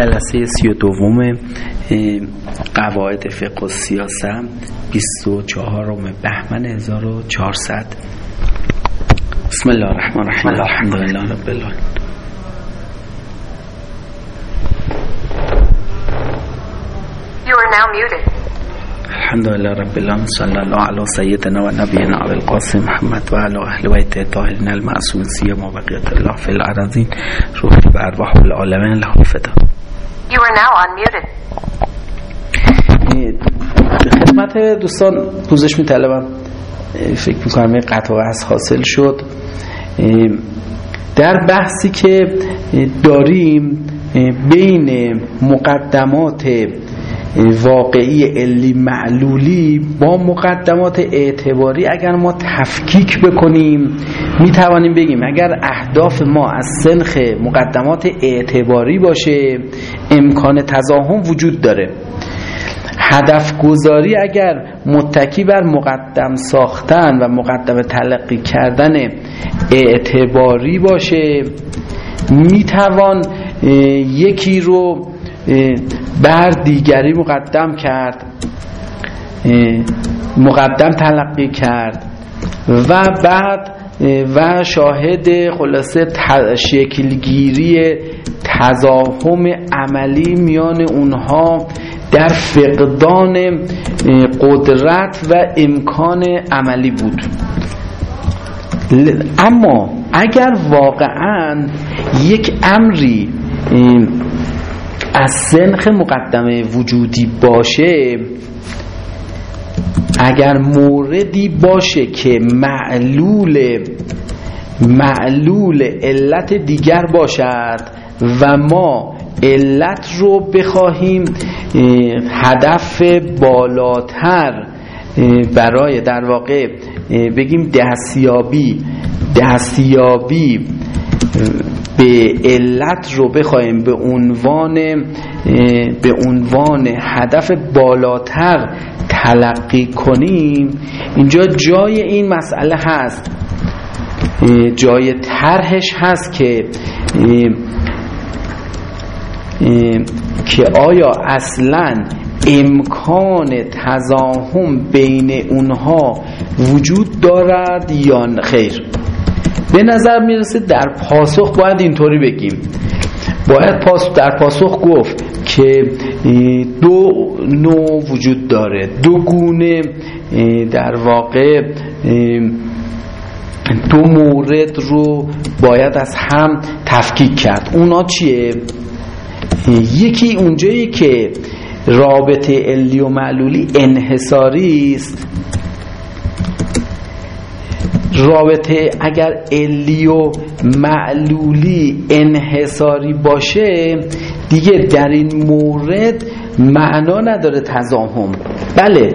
جلسه سی و دوم قواعد فقه و سیاست 24 بهمن 1400 بسم الله الرحمن الرحیم. الحمد لله رب العالمین. الحمد لله رب العالمین. صلی الله علی سیدنا و نبینا ابو القاسم محمد و علی اهل بیت الطاهرین المعصومین سیما بقیت الله فی الارضین. روح و ارواح العالمین له فدا You are now unmuted. خدمت دوستان پوزش میطلبم فکر می‌کنم یه قطع از حاصل شد در بحثی که داریم بین مقدمات واقعی علی معلولی با مقدمات اعتباری اگر ما تفکیک بکنیم می توانیم بگیم اگر اهداف ما از سنخ مقدمات اعتباری باشه امکان تضاهم وجود داره. هدف گذاری اگر متکی بر مقدم ساختن و مقدم تلقی کردن اعتباری باشه می‌توان یکی رو بر دیگری مقدم کرد. مقدم تلقی کرد. و بعد و شاهد خلاصه شکلگیری تضاهم عملی میان اونها در فقدان قدرت و امکان عملی بود. اما اگر واقعا یک امری از سنخ مقدمه وجودی باشه اگر موردی باشه که معلول معلول علت دیگر باشد و ما علت رو بخواهیم هدف بالاتر برای در واقع بگیم دستیابی دستیابی به علت رو بخوایم به عنوان به عنوان هدف بالاتر تلقی کنیم اینجا جای این مسئله هست. جای طرحش هست که که آیا اصلا امکان تزاهم بین اونها وجود دارد یا خیر. به نظر می‌رسه در پاسخ باید اینطوری بگیم. باید پاس در پاسخ گفت که دو نوع وجود داره. دو گونه در واقع دو مورد رو باید از هم تفکیک کرد. اونا چیه؟ یکی اونجایی که رابطه علی و معلولی انحصاری است. رابطه اگر علی و معلولی انحصاری باشه دیگه در این مورد معنا نداره تضاهم بله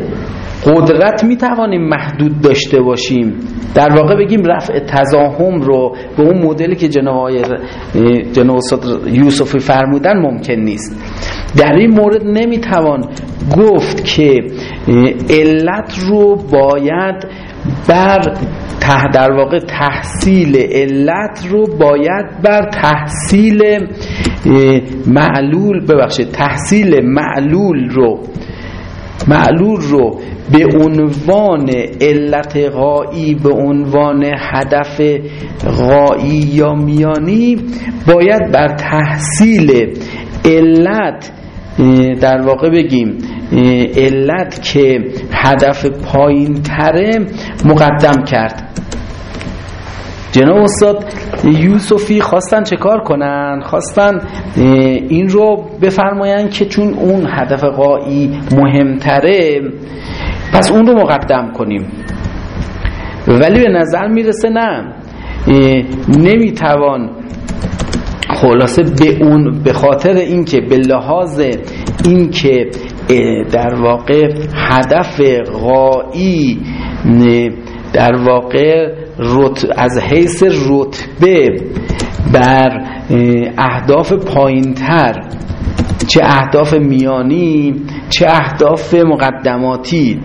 قدرت می توانیم محدود داشته باشیم. در واقع بگیم رفع تضاهم رو به اون مدلی که جناب جناب یوسفی فرمودن ممکن نیست. در این مورد نمی توان گفت که علت رو باید بر ته در واقع تحصیل علت رو باید بر تحصیل معلول ببخشید تحصیل معلول رو معلول رو به عنوان علت غایی به عنوان هدف غایی یا میانی باید بر تحصیل علت در واقع بگیم علت که هدف پایین تره مقدم کرد. جناب استاد یوسفی خواستن چه کار کنن؟ خواستن این رو بفرماین که چون اون هدف قایی مهمتره پس اون رو مقدم کنیم. ولی به نظر می‌رسه نه. نمی‌توان خلاصه به اون به خاطر اینکه به لحاظ اینکه در واقع هدف غایی در واقع از حیث رتبه بر اهداف پایینتر چه اهداف میانی چه اهداف مقدماتی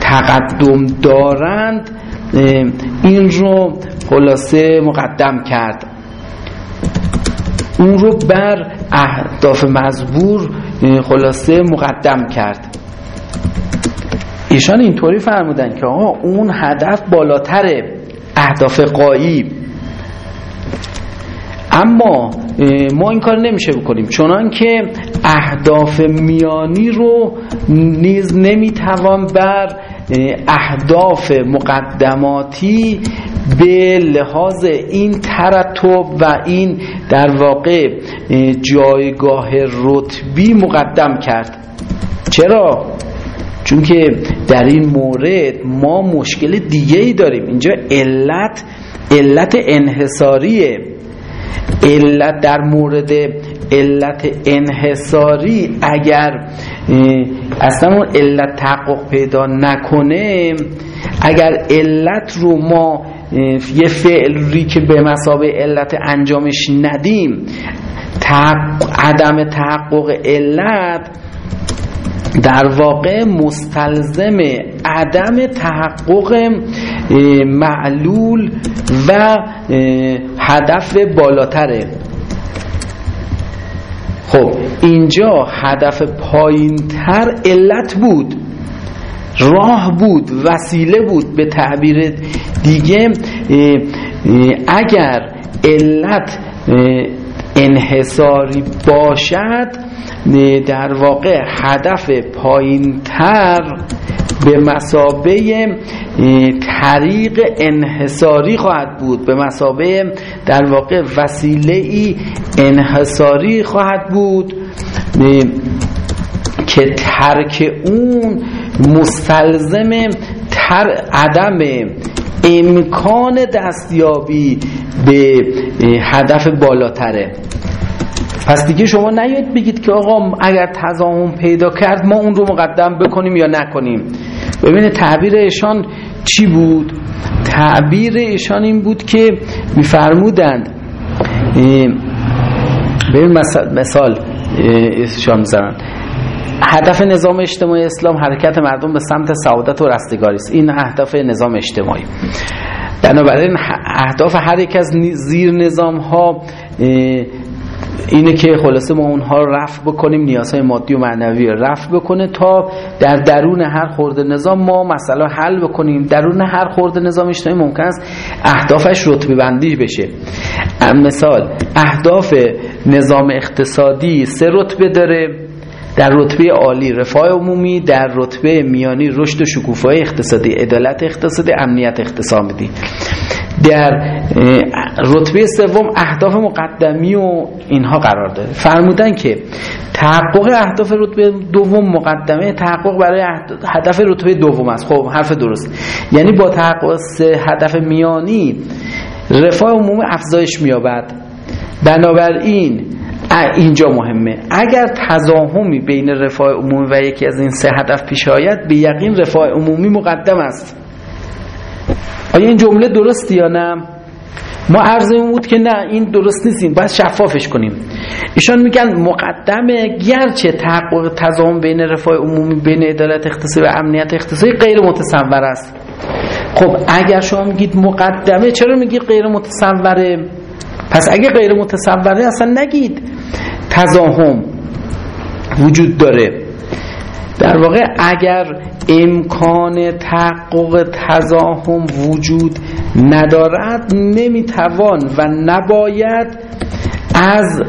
تقدم دارند این رو خلاصه مقدم کرد. اون رو بر اهداف مزبور خلاصه مقدم کرد. ایشان اینطوری فرمودن که آقا اون هدف بالاتره اهداف قایی. اما ما این کار نمیشه بکنیم چنان که اهداف میانی رو نیز نمی‌توان بر اهداف مقدماتی به لحاظ این ترتب و این در واقع جایگاه رتبی مقدم کرد. چرا؟ چون که در این مورد ما مشکل دیگه ای داریم. اینجا علت علت انحصاریه. علت در مورد علت انحصاری اگر اصلا اون علت تحقق پیدا نکنه اگر علت رو ما یه فعلی که به مسابه علت انجامش ندیم عدم تحقق علت در واقع مستلزم عدم تحقق معلول و هدف بالاتره. خب اینجا هدف پایینتر علت بود راه بود وسیله بود به تعبیر دیگه. اگر علت انحصاری باشد در واقع هدف پایینتر به مسابه طریق انحصاری خواهد بود. به مسابه در واقع وسیله ای انحصاری خواهد بود که ترک اون مستلزم تر عدم امکان دستیابی به هدف بالاتره. پس دیگه شما نیاید بگید که آقا اگر تضامن پیدا کرد ما اون رو مقدم بکنیم یا نکنیم. ببینید تعبیر ایشان چی بود؟ تعبیر ایشان این بود که میفرمودند ببین مثال ایشان می‌زنند هدف نظام اجتماعی اسلام حرکت مردم به سمت سعادت و رستگاری است. این اهداف نظام اجتماعی. بنابراین اهداف هر یک از زیر نظام ها اینه که خلاصه ما اونها رو رفع بکنیم نیازهای مادی و معنوی رو رفع بکنه تا در درون هر خورده نظام ما مثلا حل بکنیم. درون هر خورده نظام اجتماعی ممکن است اهدافش رتبه بندی بشه. مثال اهداف نظام اقتصادی سه رتبه داره. در رتبه عالی رفاه عمومی در رتبه میانی رشد و شکوفایی اقتصادی عدالت اقتصادی امنیت اقتصادی. در رتبه سوم اهداف مقدمی و اینها قرار داره. فرمودن که تحقق اهداف رتبه دوم مقدمه تحقق برای هدف رتبه دوم است. خب حرف درست. یعنی با تحقق هدف میانی رفاه عمومی افزایش مییابد. بنابراین اینجا مهمه. اگر تضاهمی بین رفاه عمومی و یکی از این سه هدف پیش آید به یقین رفاه عمومی مقدم است. آیا این جمله درستی یا نه؟ ما عرضمون بود که نه این درست نیستیم باید شفافش کنیم. ایشان میگن مقدمه گرچه تحقق تضاهم بین رفاه عمومی بین عدالت اقتصادی و امنیت اقتصادی غیر متصور است. خب اگر شما میگید مقدمه چرا میگید غیر متصوره؟ پس اگه غیر متصوره اصلا نگید. تضاهم وجود داره. در واقع اگر امکان تحقق تضاهم وجود ندارد نمی‌توان و نباید از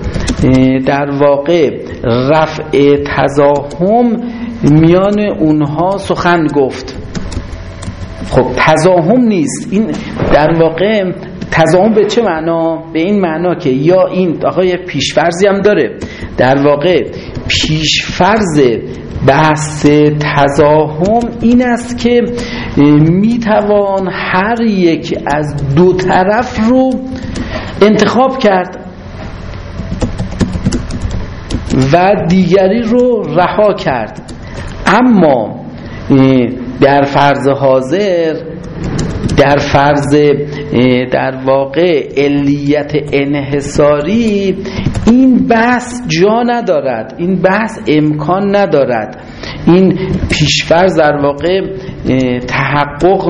در واقع رفع تضاهم میان اونها سخن گفت. خب تضاهم نیست. این در واقع تضاهم به چه معنا؟ به این معنا که یا این آقا یه پیشفرزی هم داره در واقع پیشفرز بحث تزاهم این است که می‌توان هر یک از دو طرف رو انتخاب کرد و دیگری رو رها کرد اما در فرض حاضر در فرض در واقع علیت انحصاری این بحث جا ندارد این بحث امکان ندارد. این پیشفرض در واقع تحقق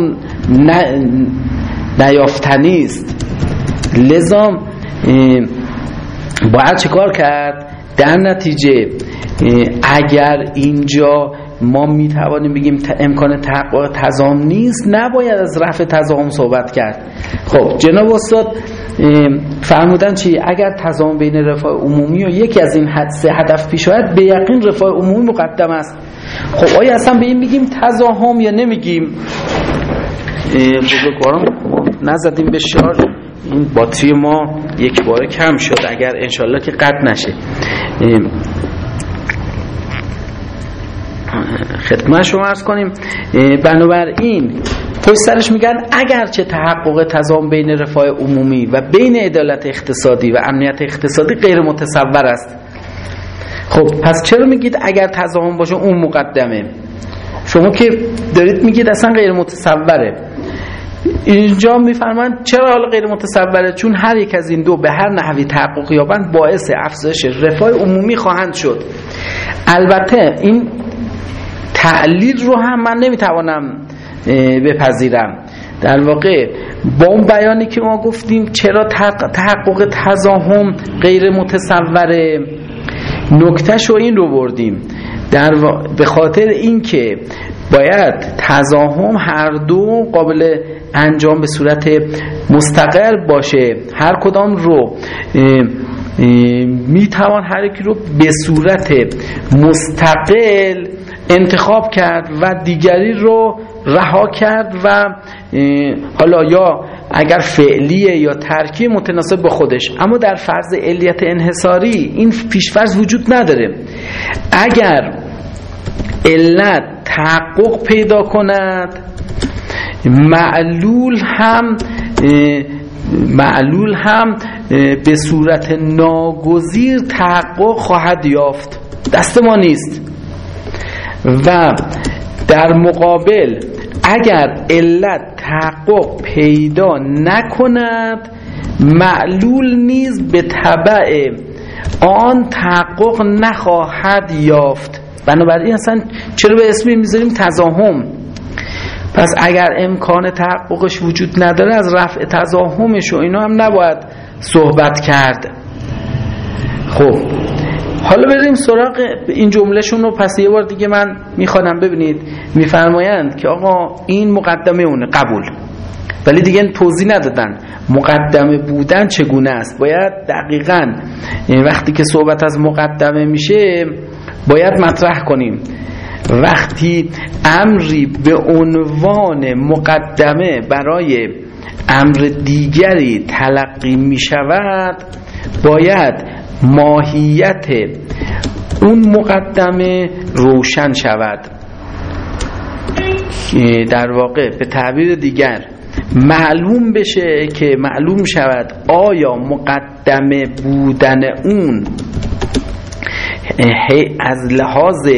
نیافتنی است. لذا باید چیکار کرد؟ در نتیجه اگر اینجا ما می توانیم بگیم امکان تحقق تضام نیست. نباید از رفع تضام صحبت کرد. خب جناب استاد فرمودن چی؟ اگر تضام بین رفاه عمومی و یکی از این سه هدف پیش آید به یقین رفاه عمومی مقدم است. خب آیا اصلا به این میگیم تضاهم یا نمیگیم؟ بزرگواران نزدیم به شارژ این باتری ما یک باره کم شد اگر انشالله که قد نشه. خدمت شما ارز کنیم. بنابراین پشت سرش میگن اگرچه تحقق تضام بین رفاه عمومی و بین عدالت اقتصادی و امنیت اقتصادی غیر متصور است. خب پس چرا میگید اگر تضام باشه اون مقدمه؟ شما که دارید میگید اصلا غیر متصوره. اینجا میفرمایند چرا حالا غیر متصوره؟ چون هر یک از این دو به هر نحوی تحقق یابند باعث افزایش رفاه عمومی خواهند شد. البته این تعلیل رو هم من نمی‌توانم بپذیرم. در واقع با اون بیانی که ما گفتیم چرا تحقق تزاهم غیر متصوره نکتهش رو این رو بردیم. در به خاطر اینکه باید تزاهم هر دو قابل انجام به صورت مستقر باشه. هر کدام رو می‌توان هر یکی رو به صورت مستقل انتخاب کرد و دیگری رو رها کرد و حالا یا اگر فعلیه یا ترکی متناسب به خودش. اما در فرض علیت انحصاری این پیشفرض وجود نداره. اگر علت تحقق پیدا کند معلول هم معلول هم به صورت ناگزیر تحقق خواهد یافت. دست ما نیست. و در مقابل اگر علت تحقق پیدا نکند معلول نیز به طبع آن تحقق نخواهد یافت. بنابراین اصلا چرا به اسمی می‌ذاریم تزاهم پس اگر امکان تحققش وجود نداره از رفع تزاهمش و اینا هم نباید صحبت کرد. خب حالا بریم سراغ این جملهشون رو. پس یه بار دیگه من می‌خوانم. ببینید میفرمایند که آقا این مقدمه اونه قبول. ولی دیگه توضیح ندادن مقدمه بودن چگونه است. باید دقیقا وقتی که صحبت از مقدمه میشه باید مطرح کنیم. وقتی امری به عنوان مقدمه برای امر دیگری تلقی می شود باید ماهیت اون مقدمه روشن شود. در واقع به تعبیر دیگر معلوم بشه که معلوم شود آیا مقدمه بودن اون از لحاظ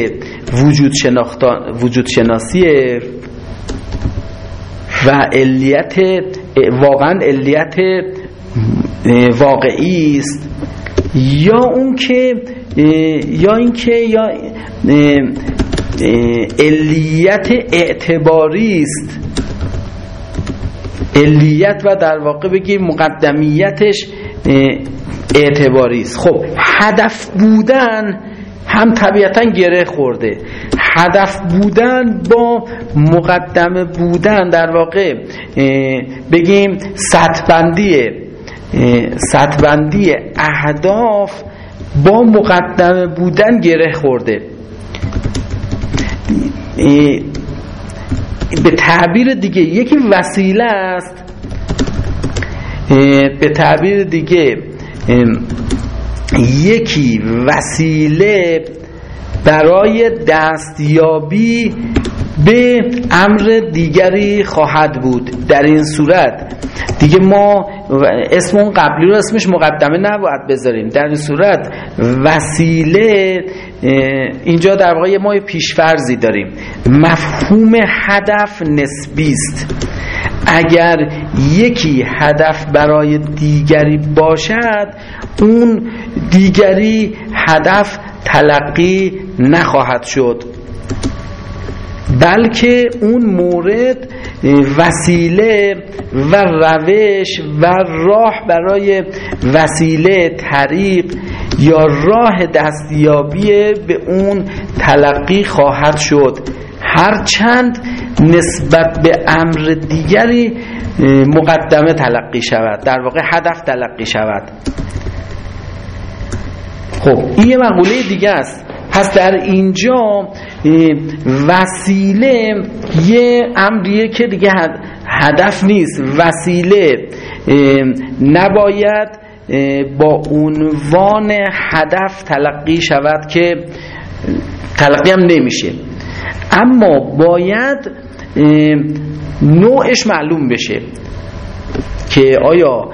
وجود, وجود شناسی و علیت واقعا علیت واقعی است. یا اون که یا اینکه یا علیت اعتباری است. علیت و در واقع بگیم مقدمیتش اعتباری است. خب هدف بودن هم طبیعتا گره خورده. هدف بودن با مقدمه بودن در واقع بگیم سطبندی سطبندی اهداف با مقدمه بودن گره خورده. به تعبیر دیگه یکی وسیله است. به تعبیر دیگه یکی وسیله برای دستیابی به امر دیگری خواهد بود در این صورت. دیگه ما اسم اون قبلی رو اسمش مقدمه نباید بذاریم. در این صورت وسیله اینجا در واقع ما پیشفرزی داریم. مفهوم هدف نسبی است. اگر یکی هدف برای دیگری باشد اون دیگری هدف تلقی نخواهد شد. بلکه اون مورد وسیله و روش و راه برای وسیله طریق یا راه دستیابی به اون تلقی خواهد شد. هرچند نسبت به امر دیگری مقدمه تلقی شود در واقع هدف تلقی شود. خب این یه مقوله دیگه است. پس در اینجا وسیله یه امریه که دیگه هدف نیست. وسیله نباید با عنوان هدف تلقی شود که تلقی هم نمیشه. اما باید نوعش معلوم بشه که آیا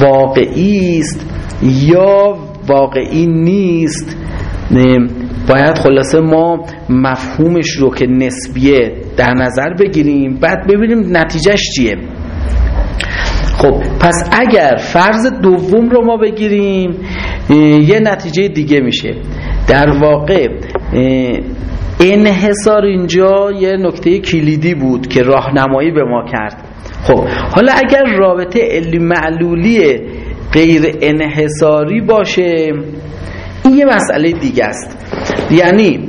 واقعی است یا واقعی نیست. باید خلاصه ما مفهومش رو که نسبیه در نظر بگیریم بعد ببینیم نتیجهش چیه. خب پس اگر فرض دوم رو ما بگیریم یه نتیجه دیگه میشه. در واقع انحصار اینجا یه نکته کلیدی بود که راهنمایی به ما کرد. خب حالا اگر رابطه علی معلولی غیر انحصاری باشه این یه مسئله دیگه است. یعنی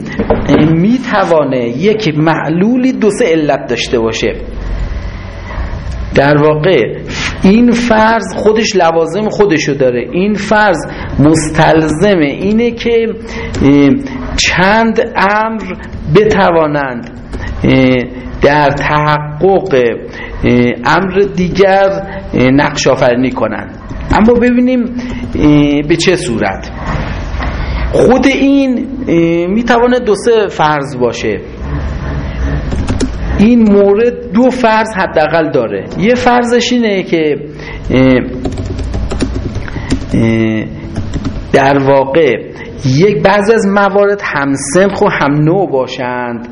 می‌توانه یک معلولی دو سه علت داشته باشه. در واقع این فرض خودش لوازم خودشو داره. این فرض مستلزم اینه که چند امر بتوانند در تحقق امر دیگر نقش آفرینی کنند. اما ببینیم به چه صورت. خود این می‌توانه دو سه فرض باشه. این مورد دو فرض حداقل داره. یه فرضش اینه که در واقع یک بعضی از موارد هم سنخ و هم نوع باشند.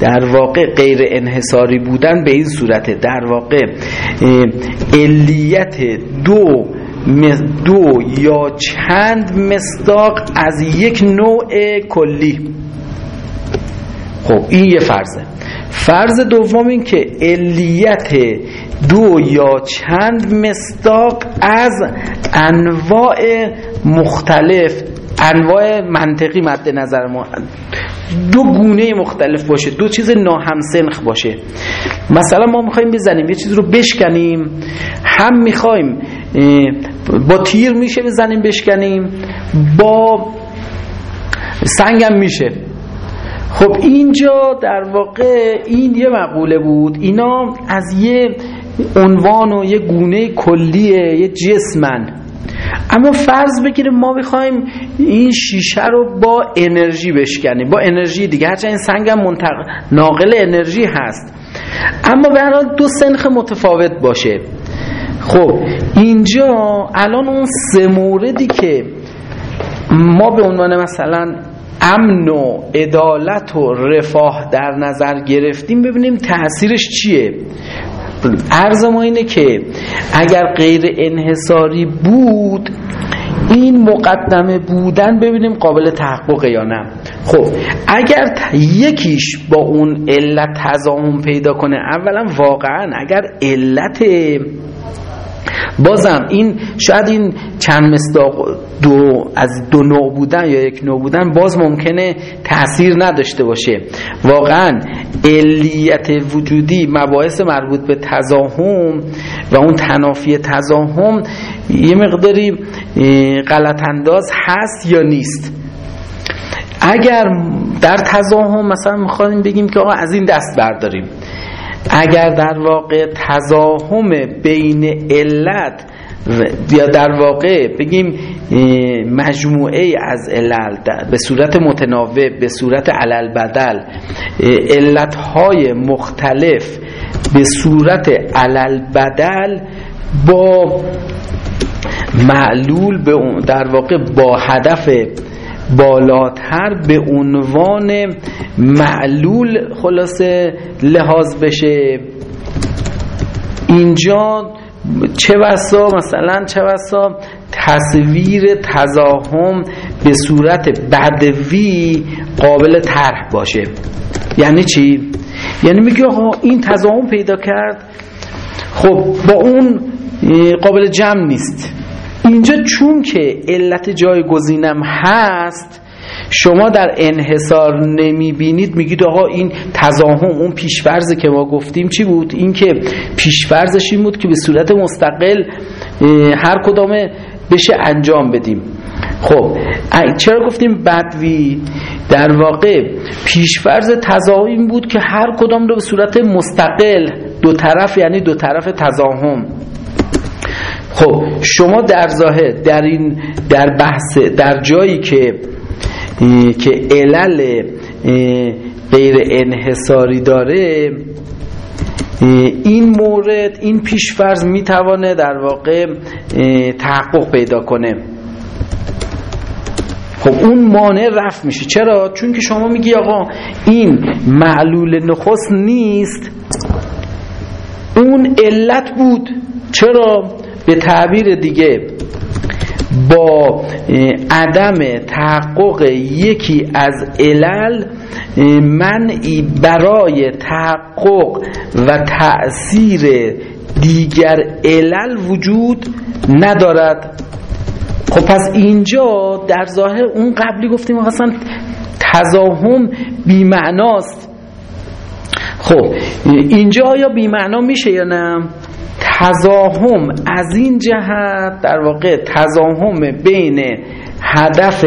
در واقع غیر انحصاری بودن به این صورته. در واقع علیت دو دو یا چند مصداق از یک نوع کلی. خب این یه فرضه. فرض دوم این که علیت دو یا چند مصداق از انواع مختلف انواع منطقی مد نظر ما. دو گونه مختلف باشه دو چیز ناهمسنخ باشه. مثلا ما می‌خوایم بزنیم یه چیز رو بشکنیم. هم می‌خوایم با تیر میشه بزنیم بشکنیم با سنگم میشه. خب اینجا در واقع این یه مقوله بود اینا از یه عنوان و یه گونه کلیه یه جسمن. اما فرض بگیریم ما می‌خوایم این شیشه رو با انرژی بشکنیم با انرژی دیگه. هرچند این سنگ هم ناقل انرژی هست. اما به دو سنخ متفاوت باشه. خب اینجا الان اون سه موردی که ما به عنوان مثلا امن و عدالت و رفاه در نظر گرفتیم ببینیم تاثیرش چیه. عرض ما اینه که اگر غیر انحصاری بود این مقدمه بودن ببینیم قابل تحقق یا نه. خب اگر یکیش با اون علت تضامن پیدا کنه اولا واقعا اگر علت بازم این شاید این چند مصداق دو از دو نوع بودن یا یک نوع بودن باز ممکنه تاثیر نداشته باشه. واقعا علیت وجودی مباحث مربوط به تزاهم و اون تنافی تزاهم یه مقداری غلط انداز هست یا نیست. اگر در تزاهم مثلا می‌خوایم بگیم که آقا از این دست برداریم. اگر در واقع تزاهم بین علت یا در واقع بگیم مجموعه از علل به صورت متناوب به صورت علل بدل علتهای مختلف به صورت علل بدل با معلول در واقع با هدف بالاتر به عنوان معلول خلاصه لحاظ بشه. اینجا چه بسا؟ مثلا چه بسا؟ تصویر تزاهم به صورت بدوی قابل طرح باشه. یعنی چی؟ یعنی میگه آقا این تضاهم پیدا کرد. خب با اون قابل جمع نیست. اینجا چون که علت جایگزینم هست شما در انحصار نمی‌بینید میگید آقا این تضاهم اون پیشفرزه که ما گفتیم چی بود؟ این که پیشفرزش این بود که به صورت مستقل هر کدام بشه انجام بدیم. خب چرا گفتیم بدوی؟ در واقع پیشفرز تضاهم بود که هر کدام رو به صورت مستقل دو طرف یعنی دو طرف تضاهم. خب شما در ظاهر در این در بحث در جایی که که علل غیر انحصاری داره این مورد این پیشفرض می‌توانه در واقع تحقق پیدا کنه خب اون مانع رفت میشه چرا؟ چون که شما میگی آقا این معلول نخست نیست اون علت بود چرا؟ به تعبیر دیگه با عدم تحقق یکی از علل منعی برای تحقق و تأثیر دیگر علل وجود ندارد. خب پس اینجا در ظاهر اون قبلی گفتیم اصلا تزاهم بیمعناست. خب اینجا آیا بیمعنا میشه یا نه؟ تزاهم از این جهت در واقع تزاهم بین هدف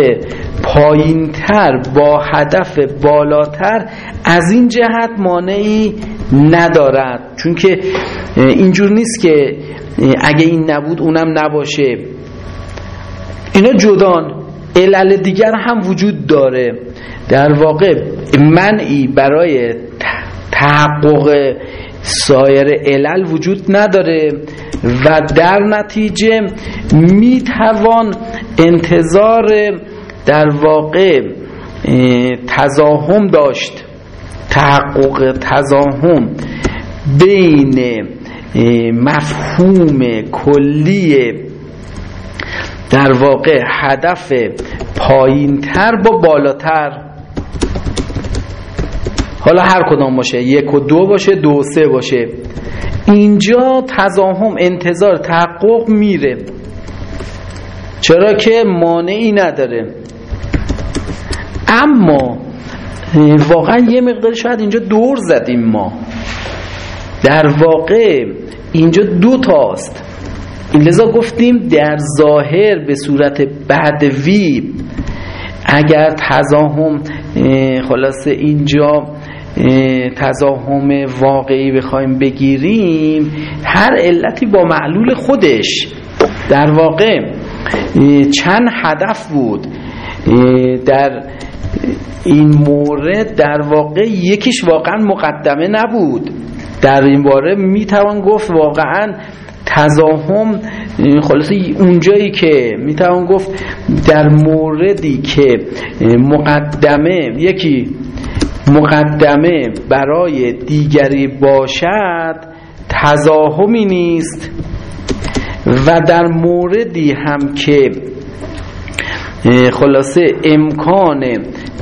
پایینتر با هدف بالاتر از این جهت مانعی ندارد. چون که اینجور نیست که اگه این نبود اونم نباشه. اینا جدان علل دیگر هم وجود داره. در واقع منعی برای تحقق سایر علل وجود نداره و در نتیجه می‌توان انتظار در واقع تزاهم داشت تحقق تزاهم بین مفهوم کلی در واقع هدف پایینتر با بالاتر حالا هر کدام باشه یک و دو باشه دو سه باشه. اینجا تزاهم انتظار تحقق میره. چرا که مانعی نداره. اما واقعا یه مقدار شاید اینجا دور زدیم ما. در واقع اینجا دو تاست. لذا گفتیم در ظاهر به صورت بدوی اگر تزاهم خلاصه اینجا تزاهم واقعی بخوایم بگیریم هر علتی با معلول خودش. در واقع چند هدف بود. در این مورد در واقع یکیش واقعا مقدمه نبود. در این باره می‌توان گفت واقعا تزاهم خلاصه اونجایی که می‌توان گفت در موردی که مقدمه یکی مقدمه برای دیگری باشد تزاهمی نیست و در موردی هم که خلاصه امکان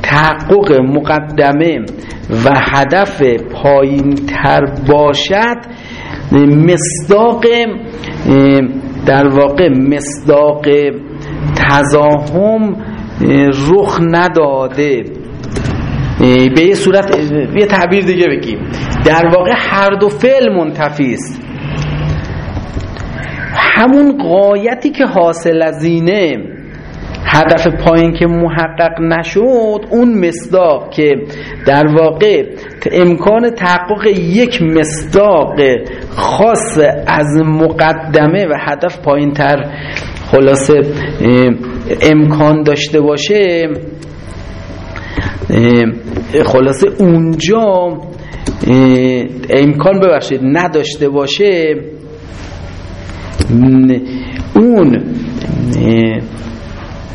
تحقق مقدمه و هدف پایین تر باشد مصداق در واقع مصداق تزاهم رخ نداده. به یه صورت یه تعبیر دیگه بگیم. در واقع هر دو فعل منتفی است. همون قایتی که حاصل از اینه هدف پایین که محقق نشد اون مصداق که در واقع امکان تحقق یک مصداق خاص از مقدمه و هدف پایین تر خلاصه امکان داشته باشه خلاصه اونجا امکان ببخشید نداشته باشه اون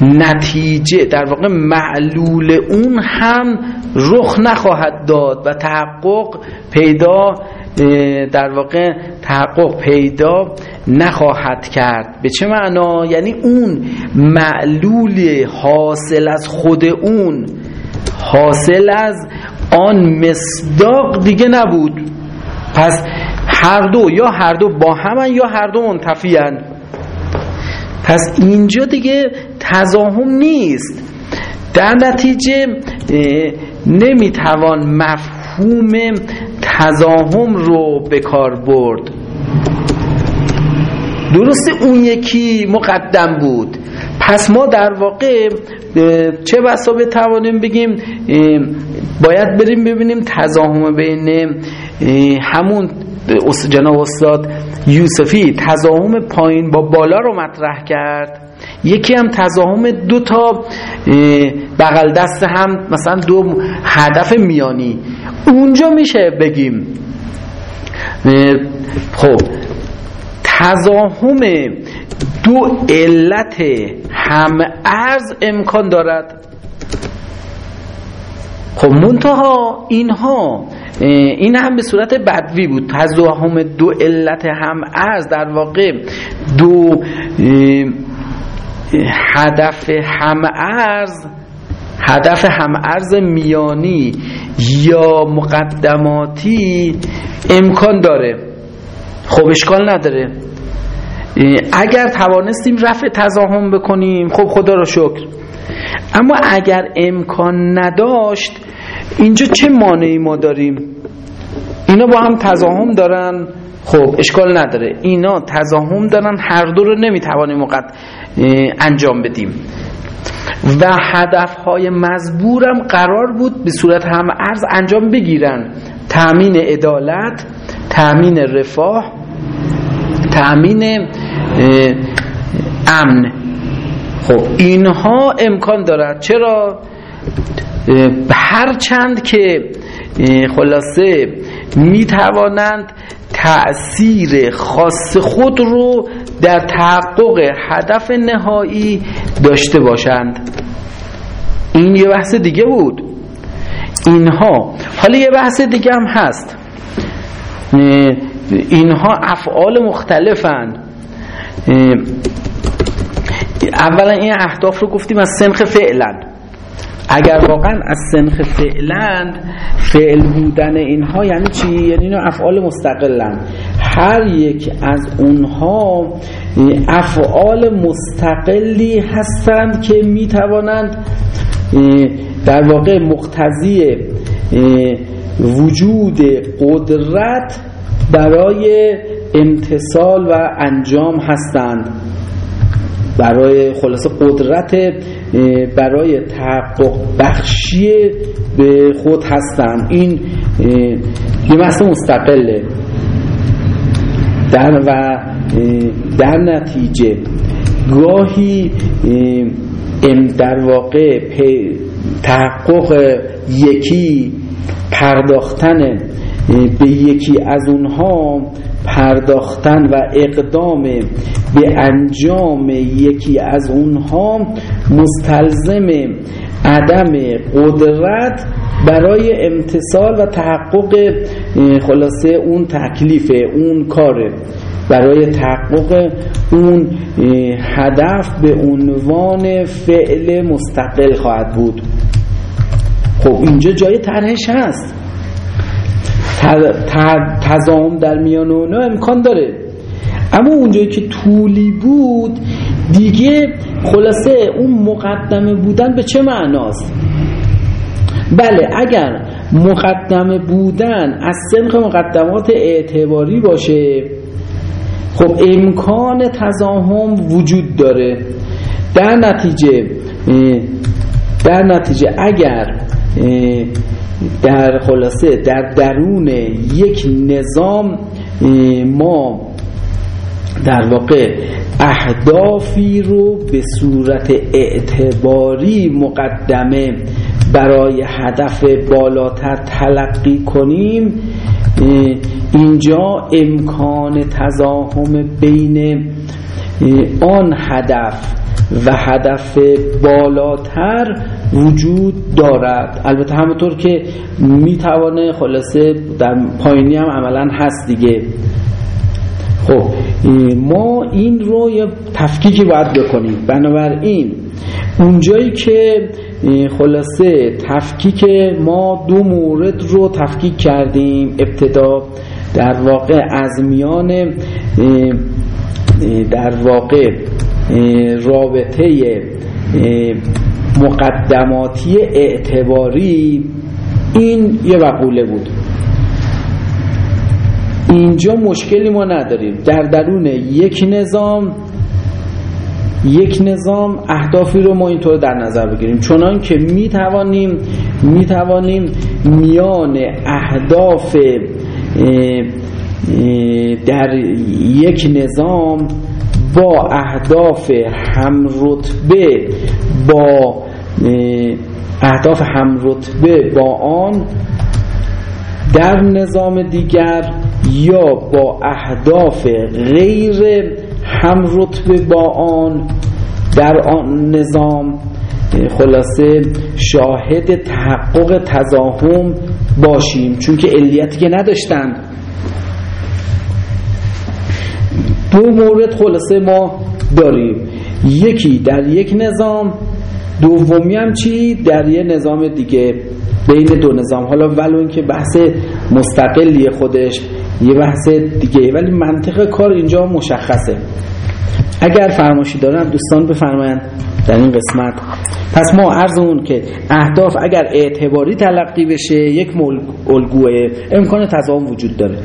نتیجه در واقع معلول اون هم رخ نخواهد داد و تحقق پیدا در واقع تحقق پیدا نخواهد کرد به چه معنا؟ یعنی اون معلول حاصل از خود اون حاصل از آن مصداق دیگه نبود. پس هر دو یا هر دو با همن یا هر دو منتفیان پس اینجا دیگه تزاهم نیست. در نتیجه نمی‌توان مفهوم تزاهم رو به کار برد. درسته اون یکی مقدم بود. پس ما در واقع چه بسا توانیم بگیم باید بریم ببینیم تزاهم بین همون جناب استاد یوسفی تزاهم پایین با بالا رو مطرح کرد. یکی هم تزاهم دو تا بغل دست هم مثلا دو هدف میانی. اونجا میشه بگیم خب تزاهم دو علت هم ارز امکان دارد. خب منتها اینها این هم به صورت بدوی بود. تزاهم دو علت هم ارز در واقع دو هدف هم ارز هدف هم ارز میانی یا مقدماتی امکان داره. خب اشکال نداره. اگر توانستیم رفع تزاهم بکنیم خب خدا را شکر. اما اگر امکان نداشت اینجا چه مانعی ما داریم؟ اینا با هم تزاهم دارن. خب اشکال نداره. اینا تزاهم دارن هر دو رو نمی‌توانیم وقت انجام بدیم. و هدف های مزبورم قرار بود به صورت هم ارز انجام بگیرن. تأمین عدالت تأمین رفاه تأمین امن. خب اینها امکان دارد. چرا؟ هر چند که خلاصه می توانند تأثیر خاص خود رو در تحقق هدف نهایی داشته باشند. این یه بحث دیگه بود. اینها. حالا یه بحث دیگه هم هست. اینها افعال مختلفند اولا این اهداف رو گفتیم از سنخ فعلا اگر واقعا از سنخ فعلا فعل بودن اینها یعنی چی؟ یعنی اینا افعال مستقلن. هر یک از اونها افعال مستقلی هستند که می‌توانند در واقع مقتضی وجود قدرت برای امتصال و انجام هستند. برای خلاصه قدرت برای تحقق بخشی به خود هستند. این یه بحث مستقله. در و در نتیجه گاهی در واقع تحقق یکی پرداختن به یکی از اونها پرداختن و اقدام به انجام یکی از اونها مستلزم عدم قدرت برای امتصال و تحقق خلاصه اون تکلیف اون کاره برای تحقق اون هدف به عنوان فعل مستقل خواهد بود. خب اینجا جای طرحش هست. تضام در میان اونا امکان داره. اما اونجایی که طولی بود دیگه خلاصه اون مقدمه بودن به چه معناست؟ بله اگر مقدمه بودن از سنخ مقدمات اعتباری باشه خب امکان تزاهم وجود داره. در نتیجه در نتیجه اگر در خلاصه در درون یک نظام ما در واقع اهدافی رو به صورت اعتباری مقدمه برای هدف بالاتر تلقی کنیم. اینجا امکان تزاهم بین آن هدف و هدف بالاتر وجود دارد. البته همونطور که می‌توانه خلاصه در پایینی هم عملا هست دیگه. خب ما این رو یه تفکیکی باید بکنیم. بنابراین اونجایی که خلاصه تفکیک ما دو مورد رو تفکیک کردیم ابتدا در واقع از میان در واقع رابطه مقدماتی اعتباری این یه وقوله بود. اینجا مشکلی ما نداریم. در درون یک نظام یک نظام اهدافی رو ما اینطور در نظر بگیریم. چنان که می توانیم می توانیم میان اهداف در یک نظام با اهداف هم رتبه با اهداف هم رتبه با آن در نظام دیگر یا با اهداف غیر هم رتبه با آن در آن نظام خلاصه شاهد تحقق تزاهم باشیم. چون که علیتی که نداشتن. دو مورد خلاصه ما داریم. یکی در یک نظام دومی هم چی؟ در یه نظام دیگه بین دو نظام. حالا ولو اینکه بحث مستقلیه خودش یه بحث دیگه. ولی منطق کار اینجا مشخصه. اگر فرماشی دارن دوستان بفرمایند در این قسمت. پس ما عرضمون که اهداف اگر اعتباری تلقی بشه یک الگوه امکان تضامن وجود داره.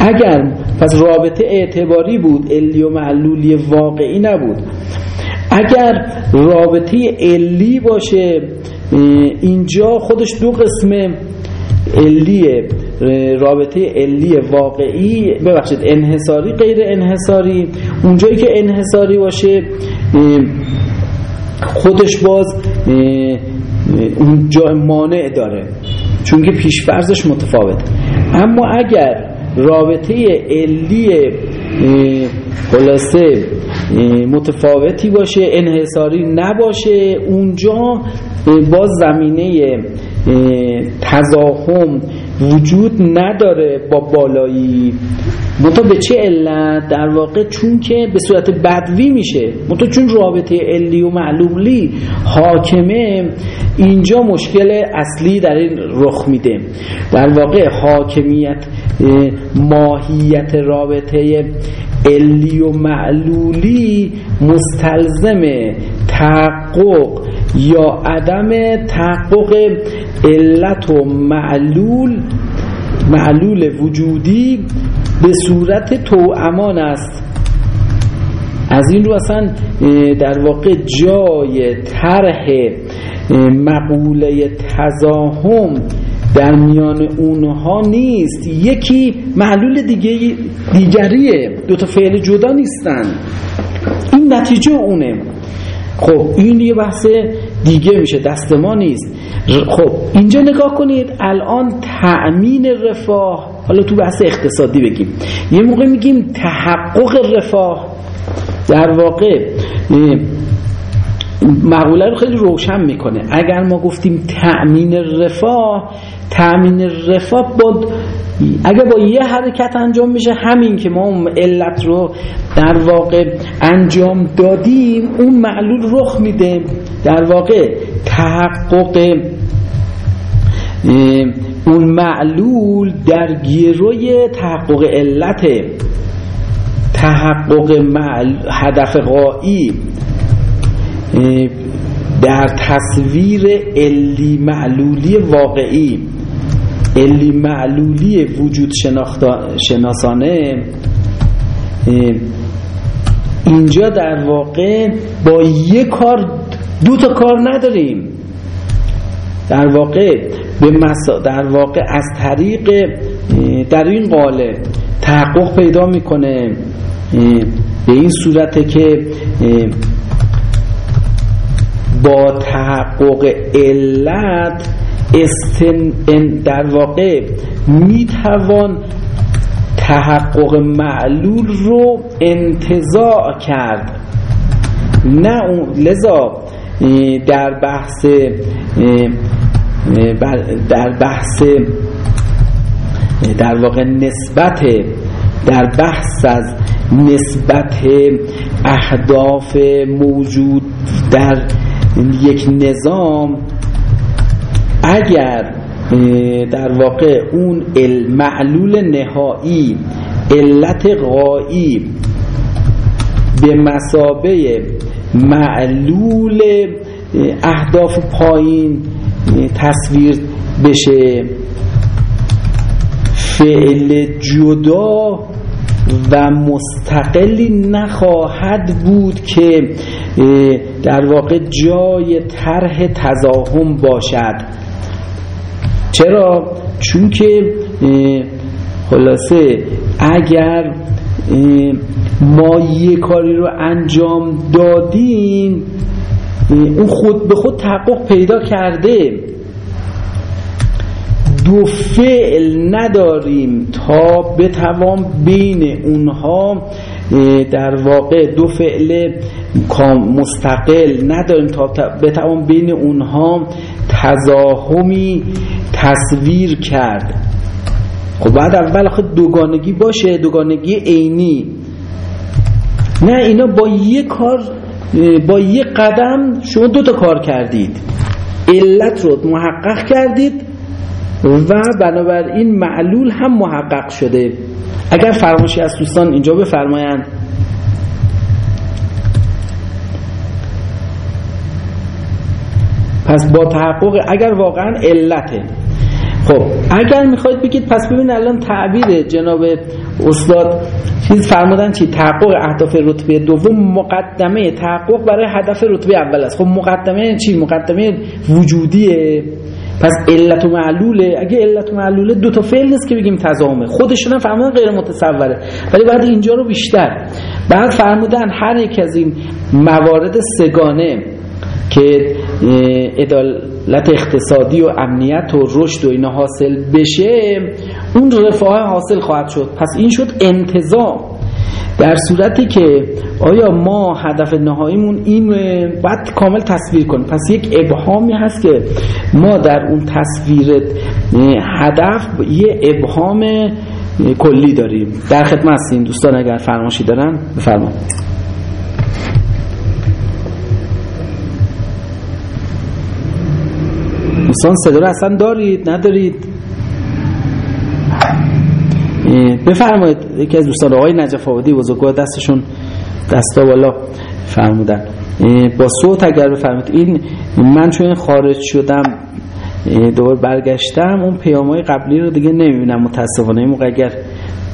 اگر پس رابطه اعتباری بود علی و معلولی واقعی نبود. اگر رابطه علی باشه اینجا خودش دو قسمه علی رابطه علی واقعی ببخشید انحصاری غیر انحصاری. اونجایی که انحصاری باشه خودش باز اونجا مانع داره. چون که پیشفرزش متفاوت. اما اگر رابطه علی خلاصه متفاوتی باشه انحصاری نباشه اونجا باز زمینه تزاهم وجود نداره با بالایی. منتها به چه علت؟ در واقع چون که به صورت بدوی میشه. منتها چون رابطه علی و معلولی حاکمه اینجا مشکل اصلی در این رخ میده. در واقع حاکمیت ماهیت رابطه علی و معلولی مستلزم تحقق یا عدم تحقق علت و معلول معلول وجودی به صورت توامان است. از این رو اصلا در واقع جای طرح مقوله تزاهم در میان اونها نیست. یکی معلول دیگه دیگریه. دوتا فعل جدا نیستن. این نتیجه اونه. خب این یه بحث دیگه میشه دست ما نیست. خب اینجا نگاه کنید الان تأمین رفاه حالا تو بحث اقتصادی بگیم. یه موقع میگیم تحقق رفاه. در واقع مقوله رو خیلی روشن می‌کنه. اگر ما گفتیم تأمین رفاه تأمین رفاه با اگر با یه حرکت انجام میشه همین که ما اون علت رو در واقع انجام دادیم اون معلول رخ میده. در واقع تحقق اون معلول در گیروی تحقق علت تحقق هدف غایی در تصویر علی معلولی واقعی. علی معلولی وجود شناسانه اینجا در واقع با یک کار دو تا کار نداریم. در واقع به مسا در واقع از طریق در این قالب تحقق پیدا می‌کنه به این صورته که با تحقق علت استن در واقع می‌توان تحقق معلول رو انتظاع کرد. نه لذا در بحث در بحث در واقع نسبت در بحث از نسبت اهداف موجود در یک نظام اگر در واقع اون معلول نهایی علت غایی به مسابه معلول اهداف پایین تصویر بشه. فعل جدا و مستقلی نخواهد بود که در واقع جای طرح تزاهم باشد. چرا؟ چون که خلاصه اگر ما یه کاری رو انجام دادیم اون خود به خود تحقق پیدا کرده دو فعل نداریم تا بتوان بین اونها در واقع دو فعل مستقل نداریم تا بتوان بین اونها تزاهمی تصویر کرد. خب بعد اول خود دوگانگی باشه دوگانگی عینی. نه اینا با یه کار با یه قدم شما دو تا کار کردید. علت رو محقق کردید و بنابراین معلول هم محقق شده. اگر فرماشی از دوستان اینجا بفرمایند. پس با تحقق اگر واقعا علته. خب اگر می‌خواید بگید پس ببین الان تعبیر جناب استاد. چیز فرمودن چی؟ تحقق اهداف رتبه دوم مقدمه تحقق برای هدف رتبه اول است. خب مقدمه چی؟ مقدمه وجودیه. پس علت و معلوله. اگه علت و معلوله دو تا فعل نیست که بگیم تضامه خودشون هم فرمودن غیر متصوره. ولی بعد اینجا رو بیشتر. بعد فرمودن هر یک از این موارد سگانه که عدالت اقتصادی و امنیت و رشد و اینا حاصل بشه اون رفاه حاصل خواهد شد. پس این شد انتظام. در صورتی که آیا ما هدف نهاییمون این باید کامل تصویر کنیم. پس یک ابهامی هست که ما در اون تصویر هدف یه ابهام کلی داریم. در خدمت هستیم دوستان اگر فرماشی دارن بفرمایید دوستان صدا اصلا دارید؟ ندارید؟ بفرمایید یکی از دوستان آقای نجف آبادی بزرگوار دستشون دستا بالا فرمودن. با صوت اگر بفرمایید این من چون خارج شدم دوباره برگشتم اون پیام های قبلی رو دیگه نمی‌بینم متاسفانه. این موقع اگر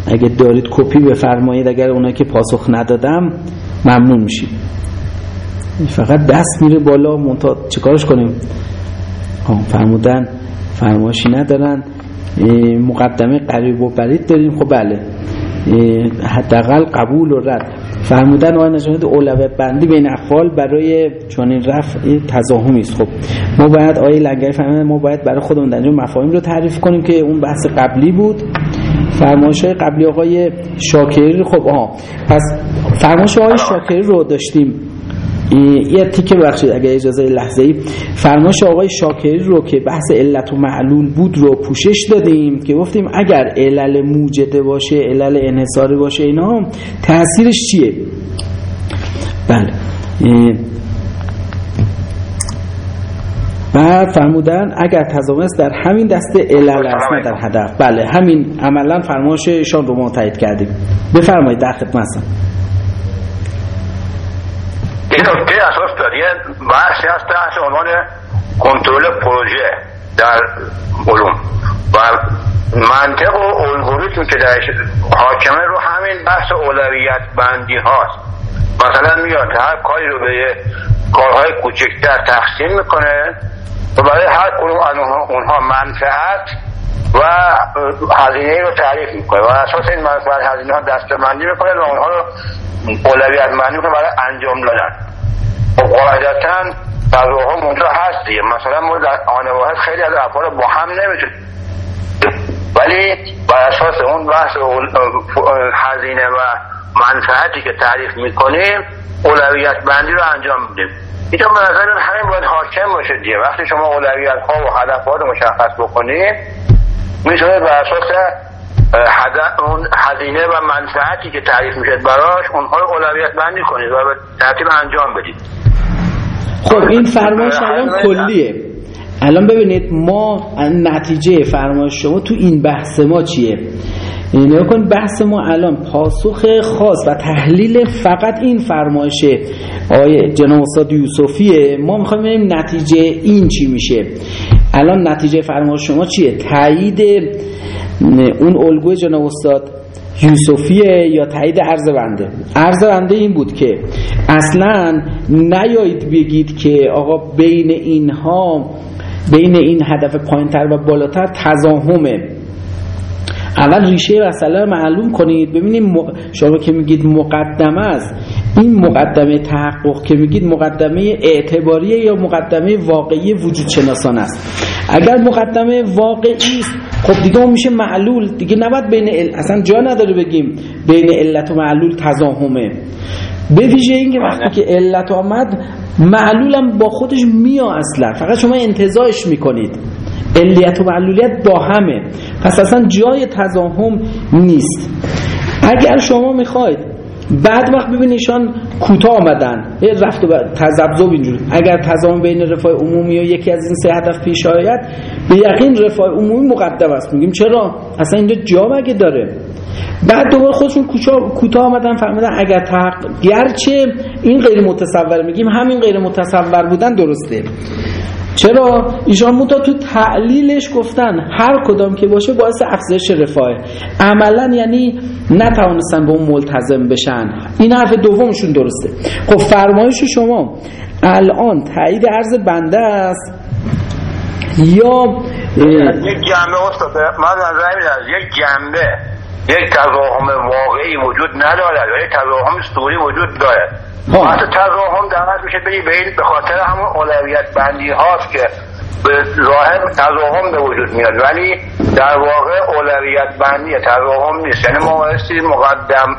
اگر دارید کپی بفرمایید اگر اونایی که پاسخ ندادم ممنون میشید فقط دست میره بالا منتها چیکارش کنیم؟ فرمودن فرمایشی ندارن. مقدمه قریب و برید داریم. خب بله. حداقل قبول و رد. فرمودن آقای نجات اولوه بندی بین افعال برای چنین رفع تزاهمی است. خب ما باید آقای لنگری فرمودن ما باید برای خودمون در مفاهیم رو تعریف کنیم که اون بحث قبلی بود. فرمایش قبلی آقای شاکری خب آها. پس فرمایش آقای شاکری رو داشتیم. یه تیکه بخشید اگر اجازه لحظه ای فرماش آقای شاکری رو که بحث علت و معلول بود رو پوشش دادیم که گفتیم اگر علل موجده باشه علل انحصاری باشه اینا تاثیرش چیه؟ بله. و فرمودن اگر تضامن در همین دسته علل است نه در هدف. بله همین عملا فرمایششان رو ما تایید کردیم. بفرمایید در خدمت هستم این نکته اساس داره بحثی هست عنوان کنترل پروژه در علوم و منطق و الگوریتم که درش حاکمه رو همین بحث اولویت بندی هاست مثلا میاد هر کاری رو به کارهای کوچکتر تقسیم می‌کنه و برای هر کدوم اونها منفعت و هزینه رو تعریف می‌کنه. و اساس این منفعت هزینه ها دستمندی می‌کنه و اونها رو اولویت معنی که برای انجام دادن. خب قاعدتا فضاها اونجا هست دیگه. مثلا ما در آن واحد خیلی از افعال با هم نمی‌تونیم. ولی بر اساس اون بحث هزینه و منفعتی که تعریف می‌کنیم اولویت بندی رو انجام میدیم. اینجا به نظر همین باید حاکم باشه دیگه. وقتی شما اولویت ها و هدفات رو مشخص بکنیم می‌تونه بر اساس اون هزینه و منفعتی که تعریف میشه براش اونها رو اولویت بندی کنید و به ترتیب انجام بدید. خب این فرمایش الان کلیه. الان ببینید ما نتیجه فرمایش شما تو این بحث ما چیه؟ نگاه کن بحث ما الان پاسخ خاص و تحلیل فقط این فرمایشه آیه جناب استاد یوسفیه. ما می‌خوایم ببینیم نتیجه این چی میشه. الان نتیجه فرمایش شما چیه؟ تایید اون الگوی جناب استاد یوسفیه یا تایید عرض بنده؟ عرض بنده این بود که اصلا نیایید بگید که آقا بین اینها بین این هدف پایینتر و بالاتر تزاهمه اول ریشه مسئله رو معلوم کنید. ببینید شما که میگید مقدمه است. این مقدمه تحقق که میگید مقدمه اعتباریه یا مقدمه واقعی وجود شناسان است؟ اگر مقدمه واقعی است خب دیگه اون میشه معلول. دیگه نباید بین ال... اصلا جا نداره بگیم بین علت و معلول تزاهمه به ویژه اینکه وقتی که علت آمد معلولم با خودش میا اصلا. فقط شما انتظارش می‌کنید. علیت و معلولیت با همه. پس اصلا جای تزاهم نیست. اگر شما می‌خواید بعد وقت ببینیشان کوتاه آمدن. رفت و تذبذب اینجور اگر تضامن بین رفاه عمومی و یکی از این سه هدف پیش آید به یقین رفاه عمومی مقدم است. میگیم چرا؟ اصلا اینجا جا مگه داره؟ بعد دوباره خودشون کوتاه آمدن فهمیدن اگر تحق گرچه این غیر متصور میگیم همین غیر متصور بودن درسته. چرا؟ ایشان متا تو تعلیلش گفتن هر کدام که باشه باعث افزایش رفاه. عملا یعنی نتوانستن به اون ملتزم بشن. این حرف دومشون درسته. خب فرمایش شما الان تایید عرض بنده است. یا یک جنبه استاد من از یک جنبه. یک تضاهم واقعی وجود ندارد و یک تضاهم سوری وجود دارد. حتی تضاهم در میشه بری به به خاطر همون اولویت بندی هاست که به ظاهر تضاهم به وجود میاد ولی در واقع اولویت بندی تضاهم نیست. یعنی ما مقدم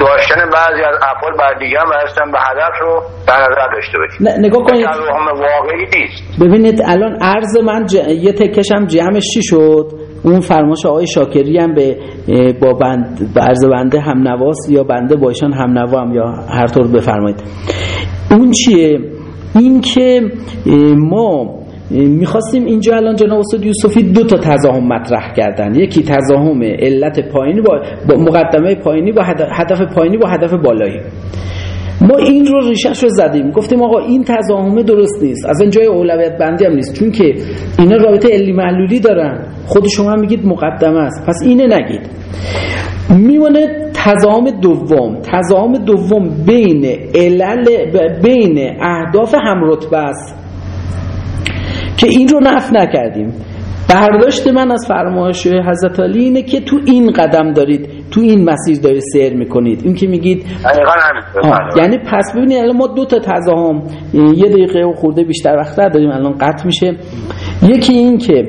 داشتن بعضی از افعال بر دیگه هم هستن به هدف رو در نظر داشته باشیم. نگاه کنید. واقعی نیست. ببینید الان عرض من ج... یه تکشم جمعش چی شد؟ اون فرماش آقای شاکری هم به با بند عرض بنده هم نواست یا بنده با ایشان هم یا هر طور بفرمایید. اون چیه؟ این که ما می‌خواستیم اینجا الان جناب استاد یوسفی دو تا تضاهم مطرح کردن. یکی تضاهم علت پایینی با, مقدمه پایینی با هدف پایینی با هدف بالایی. ما این رو ریشش رو زدیم. گفتیم آقا این تضاهمه درست نیست. از جای اولویت بندی هم نیست. چون که اینا رابطه علی معلولی دارن. خود شما هم میگید مقدمه است. پس اینه نگید. میمونه تضاهم دوم. تضاهم دوم بین علل بین اهداف هم رتبه است. که این رو نف نکردیم. برداشت من از فرمایش حضرت علی اینه که تو این قدم دارید تو این مسیر دارید سیر می‌کنید. این که میگید یعنی پس ببینید الان ما دو تا تضاهم یه دقیقه و خورده بیشتر وقت داریم الان قطع میشه. یکی این که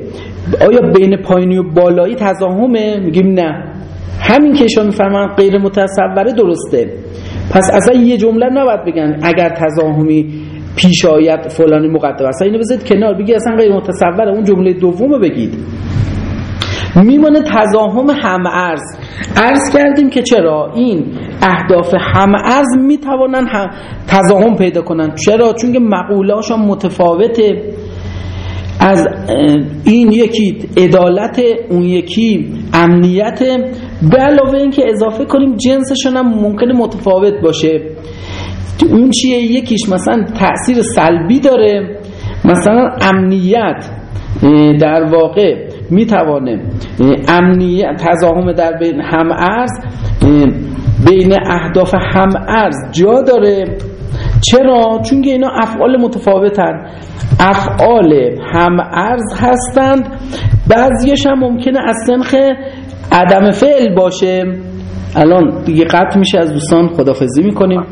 آیا بین پایینی و بالایی تضاهمه؟ میگیم نه. همین که شما میفرمان غیر متصوره درسته. پس اصلا یه جمله نباید بگن اگر تضاهمی پیش آید فلانی مقدم اصلا اینو بذارید کنار. بگی اصلا غیر متصوره. اون جمله دوم بگید. میمونه تزاهم هم ارز ارز کردیم که چرا؟ این اهداف هم ارز می‌توانن هم تزاهم پیدا کنن چرا؟ چون که مقوله هاشون متفاوته. از این یکی عدالت اون یکی امنیت. به علاوه اینکه اضافه کنیم جنسشون هم ممکنه متفاوت باشه. اون چیه؟ یکیش مثلا تاثیر سلبی داره. مثلا امنیت در واقع می‌توانه امنیت تضاهم در بین هم ارز بین اهداف هم ارز جا داره. چرا؟ چون که اینا افعال متفاوتن. افعال هم ارز هستند بعضیش هم ممکنه از سنخ عدم فعل باشه. الان دیگه قطع میشه از دوستان خدافزی می‌کنیم.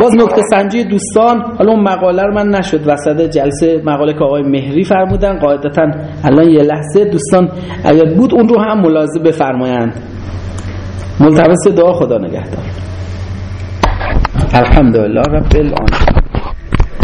باز نکته سنجی دوستان حالا اون مقاله رو من نشد وسط جلسه مقاله که آقای مهری فرمودن قاعدتا الان یه لحظه. دوستان اگر بود اون رو هم ملاحظه بفرمایند. ملتمس دعا خدا نگهدار. الحمدلله رب العالمین.